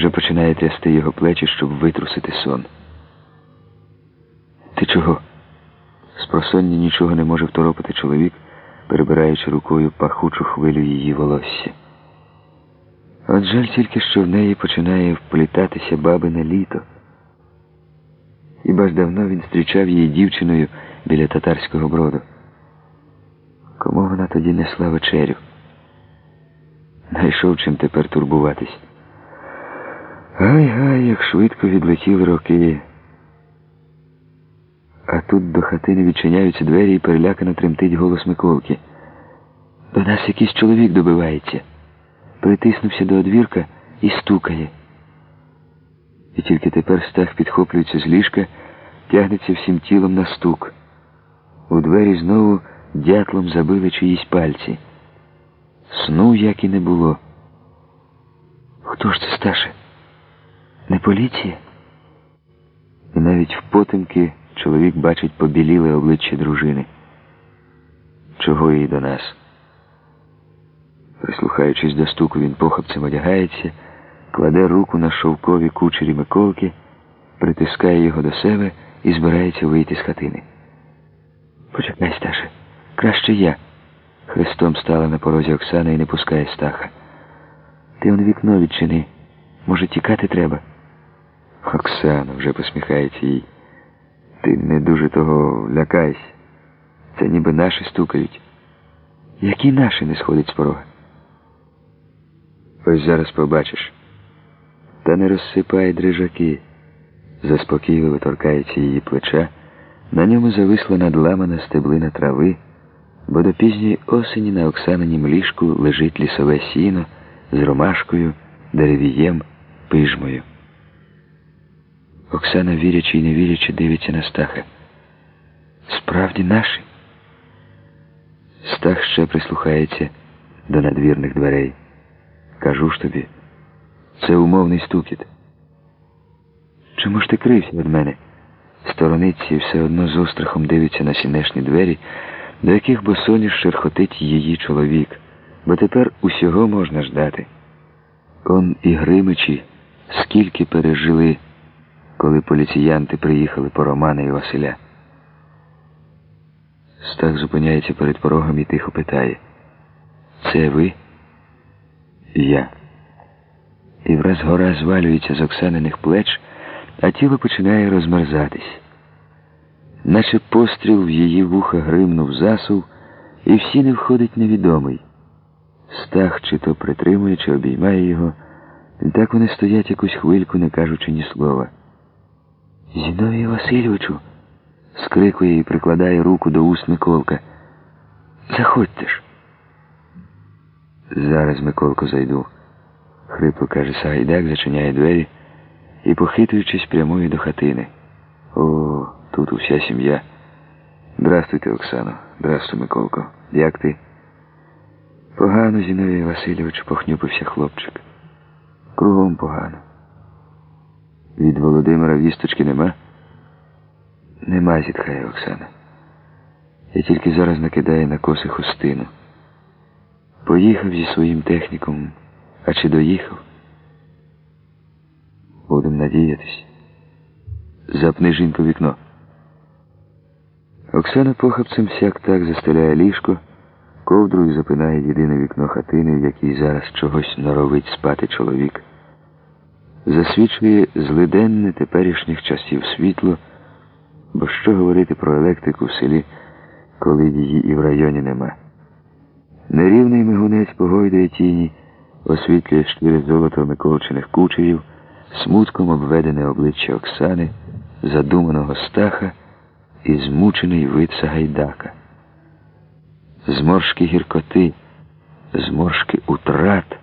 вже починає трясти його плечі, щоб витрусити сон. Ти чого? З просоння нічого не може второпити чоловік, перебираючи рукою пахучу хвилю її волосся. От жаль тільки, що в неї починає вплітатися бабине літо. Хіба ж давно він зустрічав її дівчиною біля татарського броду. Кому вона тоді несла вечерю? Найшов чим тепер турбуватись. Гай-гай, як швидко відлетіли роки. А тут до хатини відчиняються двері і перелякано тремтить голос Миколки. До нас якийсь чоловік добивається. Притиснувся до одвірка і стукає. І тільки тепер стах підхоплюється з ліжка, тягнеться всім тілом на стук. У двері знову дятлом забили чиїсь пальці. Сну як і не було. Хто ж це Сташе? Не поліція? І навіть в потемки чоловік бачить побіліле обличчя дружини. Чого їй до нас? Прислухаючись до стуку, він похапцем одягається, кладе руку на шовкові кучері Миколки, притискає його до себе і збирається вийти з хатини. Почекай, Сташе, краще я. Хрестом стала на порозі Оксана і не пускає стаха. Ти он вікно відчини. Може, тікати треба? Оксана вже посміхається їй. Ти не дуже того лякайся. Це ніби наші стукають. Які наші не сходять з порога? Ось зараз побачиш. Та не розсипай дрижаки. Заспокійливо торкається її плеча. На ньому зависла надламана стеблина трави, бо до пізньої осені на Оксанинім ліжку лежить лісове сіно з ромашкою, деревієм, пижмою. Оксана, вірячи і не вірячи, дивиться на Стаха. Справді наші? Стах ще прислухається до надвірних дверей. Кажу ж тобі, це умовний стукіт. Чому ж ти крився від мене? Сторониться і все одно з острахом дивиться на сінешні двері, до яких босоніж шерхотить її чоловік, бо тепер усього можна ждати. Он і Гримичі скільки пережили, коли поліціянти приїхали по Романа і Василя. Стах зупиняється перед порогом і тихо питає Це ви? Я. І враз гора звалюється з Оксаниних плеч, а тіло починає розмерзатись. Наче постріл в її вуха гримнув засув, і всі не входить невідомий. Стах чи то притримує, чи обіймає його, так вони стоять якусь хвильку, не кажучи ні слова. Зіновію Васильовичу, скрикує і прикладає руку до уст Миколка. Заходьте ж. Зараз, Миколко, зайду. Хрипло каже Сагайдак, зачиняє двері і, похитуючись, прямує до хатини. О, тут уся сім'я. Здрастуйте, Оксано. Здрастуй, Миколко. Як ти? Погано, Зіновій Васильович, похнюпився хлопчик. Кругом погано. Від Володимира вісточки нема? Нема, зітхає Оксана. Я тільки зараз накидаю на коси хустину. Поїхав зі своїм техніком, а чи доїхав? Будем надіятись. Запни жінку вікно. Оксана похапцем сяк так застеляє ліжко, ковдрою запинає єдине вікно хатини, в якій зараз чогось норовить спати чоловік. Засвічує злиденне теперішніх часів світло, бо що говорити про електрику в селі, коли її і в районі нема. Нерівний мигунець погойдує тіні, освітлює шкіри золото Миколчиних кучерів, смутком обведене обличчя Оксани, задуманого стаха і змучений вид Сагайдака. Зморшки гіркоти, зморшки утрат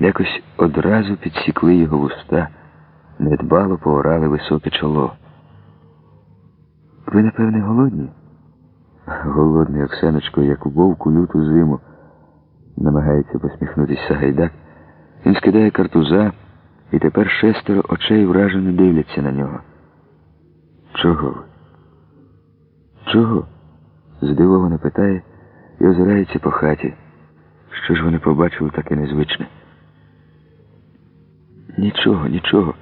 якось одразу підсікли його вуста, недбало поорали високе чоло. Ви, напевне, голодні? Голодний Оксаночко, як у вовку люту зиму, намагається посміхнутися Сагайдак. Він скидає картуза, і тепер шестеро очей вражено дивляться на нього. Чого ви? Чого? здивовано питає і озирається по хаті. Що ж вони побачили таке незвичне? Нічого, нічого.